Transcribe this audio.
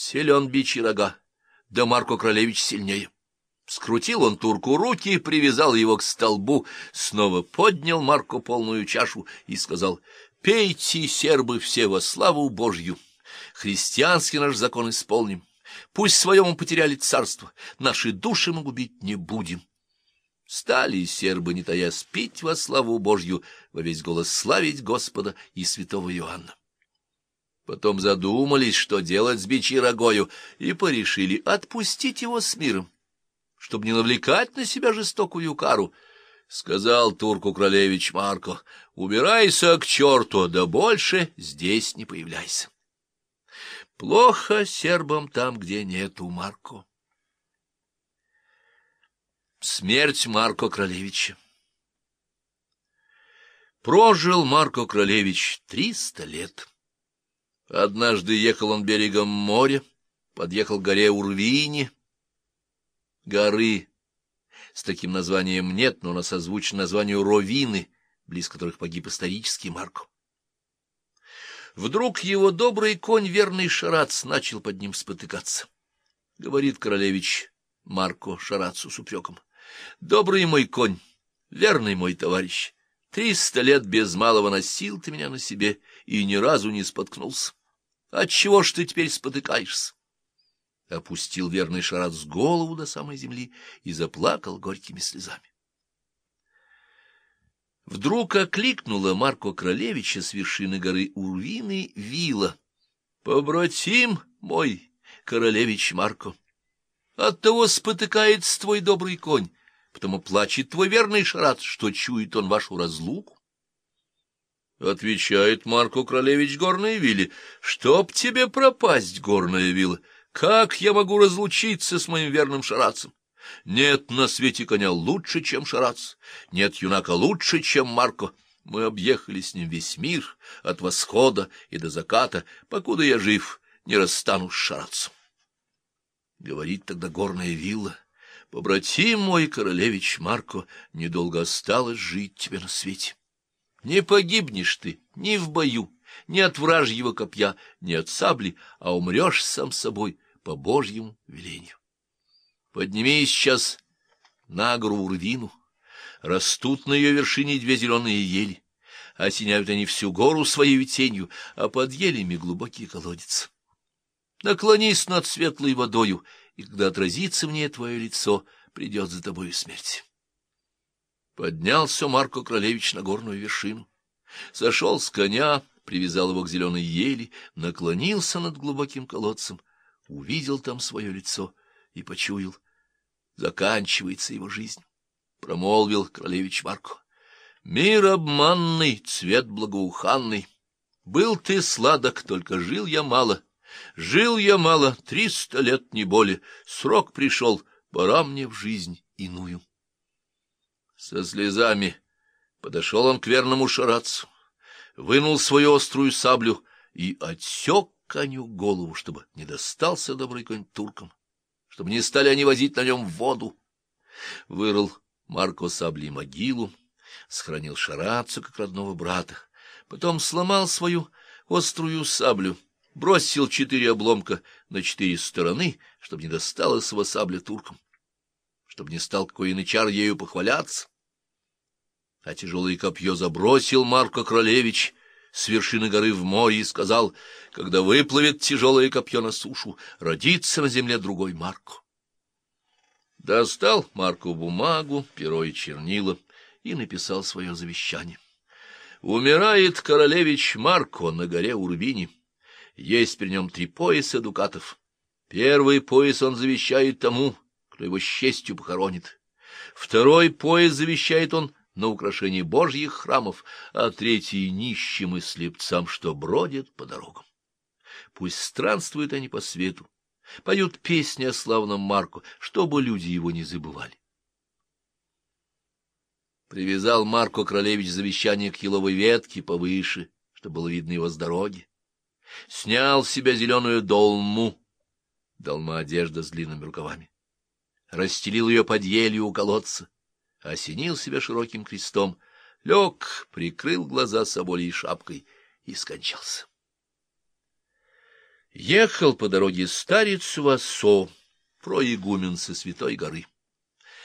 Силен бичий рога, да Марко Кролевич сильнее. Скрутил он турку руки, привязал его к столбу, снова поднял Марку полную чашу и сказал, «Пейте, сербы, все во славу Божью! Христианский наш закон исполним. Пусть своему потеряли царство, наши души мы губить не будем». Стали сербы, не тая, спить во славу Божью, во весь голос славить Господа и святого Иоанна. Потом задумались, что делать с бичьей рогою, и порешили отпустить его с миром, чтобы не навлекать на себя жестокую кару. Сказал турку Кролевич Марко, убирайся к черту, да больше здесь не появляйся. Плохо сербам там, где нету Марко. Смерть Марко Кролевича Прожил Марко Кролевич триста лет. Однажды ехал он берегом моря, подъехал к горе Урвини. Горы с таким названием нет, но она созвучна названию Ровины, близ которых погиб исторический Марко. Вдруг его добрый конь, верный Шарац, начал под ним спотыкаться. Говорит королевич Марко Шарацу с упреком. — Добрый мой конь, верный мой товарищ, триста лет без малого носил ты меня на себе и ни разу не споткнулся. Отчего ж ты теперь спотыкаешься? Опустил верный Шарат с голову до самой земли и заплакал горькими слезами. Вдруг окликнула Марко Кролевича с вершины горы Урвины вила. — Побратим мой, королевич Марко, оттого спотыкается твой добрый конь, потому плачет твой верный Шарат, что чует он вашу разлуку. Отвечает Марко Кролевич горной вилле. Чтоб тебе пропасть, горная вилла, как я могу разлучиться с моим верным шарацем? Нет на свете коня лучше, чем шарац, нет юнака лучше, чем Марко. Мы объехали с ним весь мир, от восхода и до заката, покуда я жив, не расстанусь с шарацем. Говорит тогда горная вилла. Побратим мой, королевич Марко, недолго осталось жить тебе на свете. Не погибнешь ты ни в бою, ни от вражьего копья, ни от сабли, а умрешь сам собой по Божьему велению. Поднимись сейчас на гору Урвину. Растут на ее вершине две зеленые ели. Осеняют они всю гору своей тенью, а под елями глубокий колодец. Наклонись над светлой водою, и когда отразится мне твое лицо, придет за тобою смерть. Поднялся Марко Кролевич на горную вершину. Сошел с коня, привязал его к зеленой ели, наклонился над глубоким колодцем, увидел там свое лицо и почуял. Заканчивается его жизнь. Промолвил Кролевич Марко. Мир обманный, цвет благоуханный. Был ты сладок, только жил я мало. Жил я мало, триста лет не более. Срок пришел, пора мне в жизнь иную. Со слезами подошел он к верному шарацу, вынул свою острую саблю и отсек коню голову, чтобы не достался добрый конь туркам, чтобы не стали они возить на нем воду. Вырыл Марко сабли могилу, сохранил шарацу как родного брата, потом сломал свою острую саблю, бросил четыре обломка на четыре стороны, чтобы не досталось его сабля туркам чтобы не стал какой янычар ею похваляться. А тяжелое копье забросил Марко Кролевич с вершины горы в море и сказал, когда выплывет тяжелое копье на сушу, родится на земле другой Марко. Достал Марко бумагу, перо и чернила и написал свое завещание. Умирает королевич Марко на горе Урбини. Есть при нем три пояса дукатов. Первый пояс он завещает тому, кто его с честью похоронит. Второй пояс завещает он на украшение божьих храмов, а третий — нищим и слепцам, что бродят по дорогам. Пусть странствуют они по свету, поют песни о славном Марку, чтобы люди его не забывали. Привязал Марко Кролевич завещание к еловой ветке повыше, чтобы было видно его с дороги. Снял с себя зеленую долму, долма одежда с длинными рукавами расстелил ее под елью у колодца, осенил себя широким крестом, лег, прикрыл глаза соболей шапкой и скончался. Ехал по дороге старец Васо, проигумен со Святой горы.